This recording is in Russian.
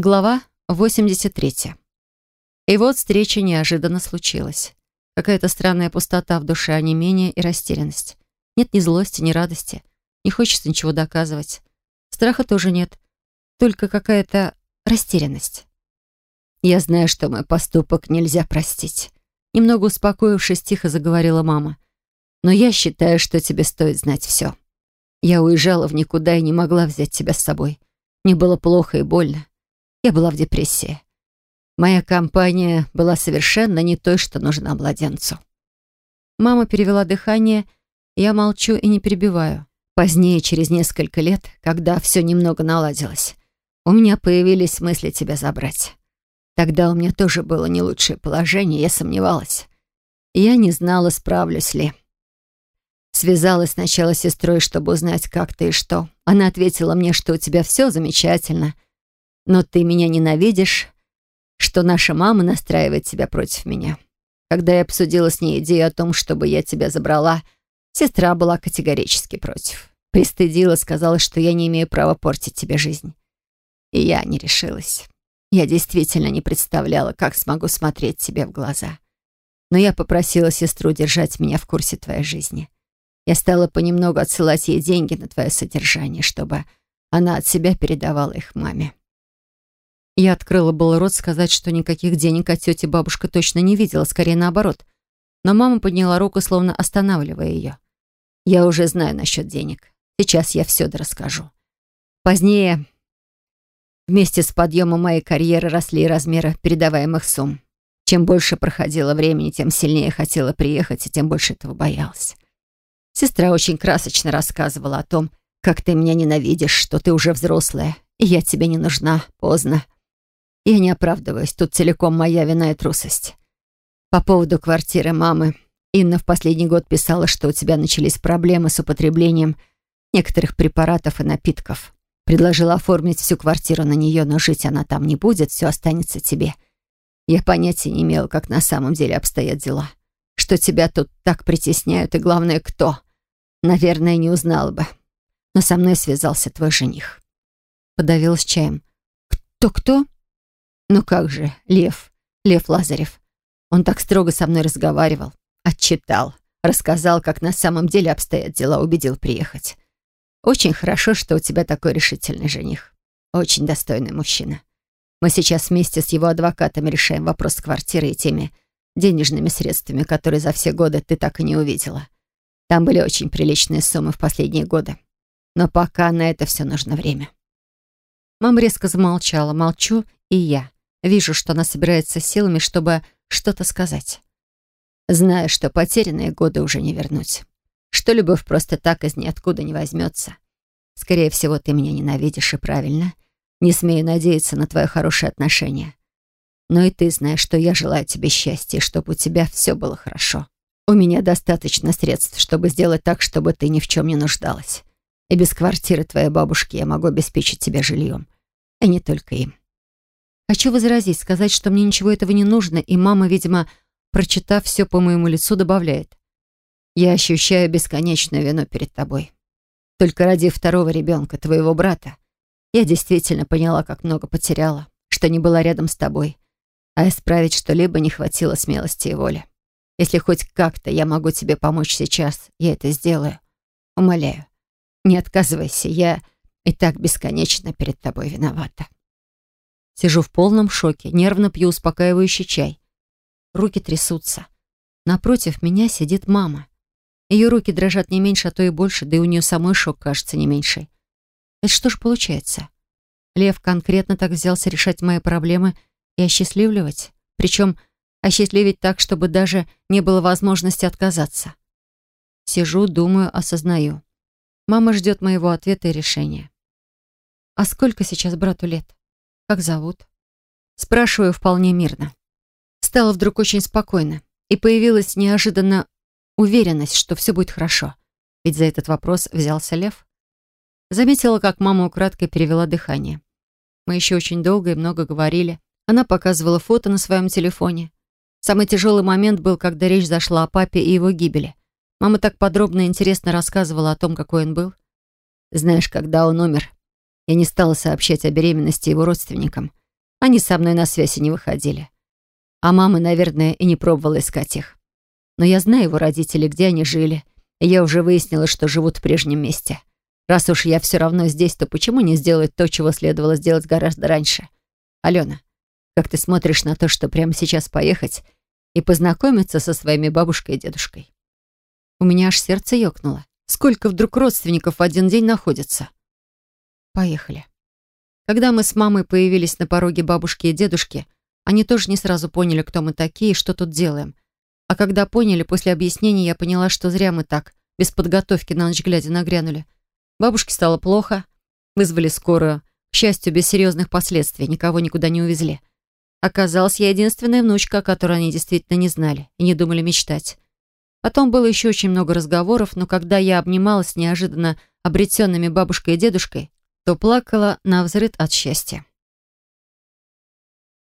Глава 83. И вот встреча неожиданно случилась. Какая-то странная пустота в душе, а не менее и растерянность. Нет ни злости, ни радости. Не хочется ничего доказывать. Страха тоже нет. Только какая-то растерянность. «Я знаю, что мой поступок нельзя простить». Немного успокоившись, тихо заговорила мама. «Но я считаю, что тебе стоит знать все. Я уезжала в никуда и не могла взять тебя с собой. Мне было плохо и больно. Я была в депрессии. Моя компания была совершенно не той, что нужна младенцу. Мама перевела дыхание, я молчу и не перебиваю. Позднее, через несколько лет, когда все немного наладилось, у меня появились мысли тебя забрать. Тогда у меня тоже было не лучшее положение, я сомневалась. Я не знала, справлюсь ли. Связалась сначала с сестрой, чтобы узнать, как ты и что. Она ответила мне, что у тебя все замечательно — но ты меня ненавидишь, что наша мама настраивает тебя против меня. Когда я обсудила с ней идею о том, чтобы я тебя забрала, сестра была категорически против. Пристыдила, сказала, что я не имею права портить тебе жизнь. И я не решилась. Я действительно не представляла, как смогу смотреть тебе в глаза. Но я попросила сестру держать меня в курсе твоей жизни. Я стала понемногу отсылать ей деньги на твое содержание, чтобы она от себя передавала их маме. Я открыла был рот сказать, что никаких денег от тети бабушка точно не видела, скорее наоборот. Но мама подняла руку, словно останавливая ее. «Я уже знаю насчет денег. Сейчас я все расскажу. Позднее, вместе с подъемом моей карьеры, росли размеры передаваемых сумм. Чем больше проходило времени, тем сильнее хотела приехать, и тем больше этого боялась. Сестра очень красочно рассказывала о том, как ты меня ненавидишь, что ты уже взрослая, и я тебе не нужна, поздно. Я не оправдываюсь, тут целиком моя вина и трусость. По поводу квартиры мамы. Инна в последний год писала, что у тебя начались проблемы с употреблением некоторых препаратов и напитков. Предложила оформить всю квартиру на нее, но жить она там не будет, все останется тебе. Я понятия не имела, как на самом деле обстоят дела. Что тебя тут так притесняют, и главное, кто. Наверное, не узнала бы. Но со мной связался твой жених. Подавилась чаем. «Кто-кто?» Ну как же, Лев, Лев Лазарев. Он так строго со мной разговаривал, отчитал, рассказал, как на самом деле обстоят дела, убедил приехать. Очень хорошо, что у тебя такой решительный жених. Очень достойный мужчина. Мы сейчас вместе с его адвокатами решаем вопрос с квартирой и теми денежными средствами, которые за все годы ты так и не увидела. Там были очень приличные суммы в последние годы. Но пока на это все нужно время. Мама резко замолчала. Молчу и я. Вижу, что она собирается силами, чтобы что-то сказать. Знаю, что потерянные годы уже не вернуть. Что любовь просто так из ниоткуда не возьмется. Скорее всего, ты меня ненавидишь, и правильно. Не смею надеяться на твое хорошее отношение. Но и ты знаешь, что я желаю тебе счастья, чтобы у тебя все было хорошо. У меня достаточно средств, чтобы сделать так, чтобы ты ни в чем не нуждалась. И без квартиры твоей бабушки я могу обеспечить тебя жильем. И не только им. Хочу возразить, сказать, что мне ничего этого не нужно, и мама, видимо, прочитав все по моему лицу, добавляет. Я ощущаю бесконечную вину перед тобой. Только ради второго ребенка, твоего брата, я действительно поняла, как много потеряла, что не была рядом с тобой, а исправить что-либо не хватило смелости и воли. Если хоть как-то я могу тебе помочь сейчас, я это сделаю. Умоляю, не отказывайся, я и так бесконечно перед тобой виновата. Сижу в полном шоке, нервно пью успокаивающий чай. Руки трясутся. Напротив меня сидит мама. Ее руки дрожат не меньше, а то и больше, да и у нее самой шок кажется не меньше. Это что же получается? Лев конкретно так взялся решать мои проблемы и осчастливливать? Причем осчастливить так, чтобы даже не было возможности отказаться. Сижу, думаю, осознаю. Мама ждет моего ответа и решения. А сколько сейчас брату лет? Как зовут? Спрашиваю вполне мирно. Стало вдруг очень спокойно, и появилась неожиданно уверенность, что все будет хорошо. Ведь за этот вопрос взялся Лев. Заметила, как мама украдкой перевела дыхание. Мы еще очень долго и много говорили. Она показывала фото на своем телефоне. Самый тяжелый момент был, когда речь зашла о папе и его гибели. Мама так подробно и интересно рассказывала о том, какой он был. Знаешь, когда он умер, я не стала сообщать о беременности его родственникам. Они со мной на связи не выходили. А мама, наверное, и не пробовала искать их. Но я знаю его родителей, где они жили, и я уже выяснила, что живут в прежнем месте. Раз уж я все равно здесь, то почему не сделать то, чего следовало сделать гораздо раньше? Алена, как ты смотришь на то, что прямо сейчас поехать и познакомиться со своими бабушкой и дедушкой? У меня аж сердце ёкнуло. Сколько вдруг родственников в один день находится? Поехали. Когда мы с мамой появились на пороге бабушки и дедушки, они тоже не сразу поняли, кто мы такие и что тут делаем. А когда поняли, после объяснений я поняла, что зря мы так, без подготовки на ночь глядя нагрянули. Бабушке стало плохо, вызвали скорую. К счастью, без серьезных последствий, никого никуда не увезли. Оказалась я единственная внучка, о которой они действительно не знали и не думали мечтать. Потом было еще очень много разговоров, но когда я обнималась неожиданно обретенными бабушкой и дедушкой, то плакала на взрыд от счастья.